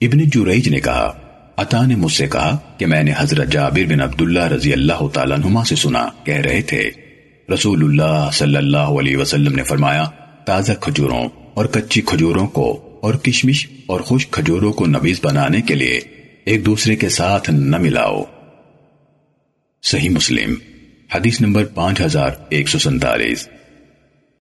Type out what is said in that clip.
ابن جریج نے کہا، عطا نے مجھ سے کہا کہ میں نے حضرت جابر بن عبداللہ رضی اللہ تعالیٰ عنہما سے سنا، کہہ رہے تھے، رسول اللہ صلی اللہ علیہ وسلم نے فرمایا، تازہ کھجوروں اور کچی کھجوروں کو اور کشمش اور خوش کھجوروں کو نبیز بنانے کے لیے ایک دوسرے کے ساتھ نہ ملاؤ۔ صحیح مسلم، حدیث نمبر پانچ ہزار ایک سو سنتالیس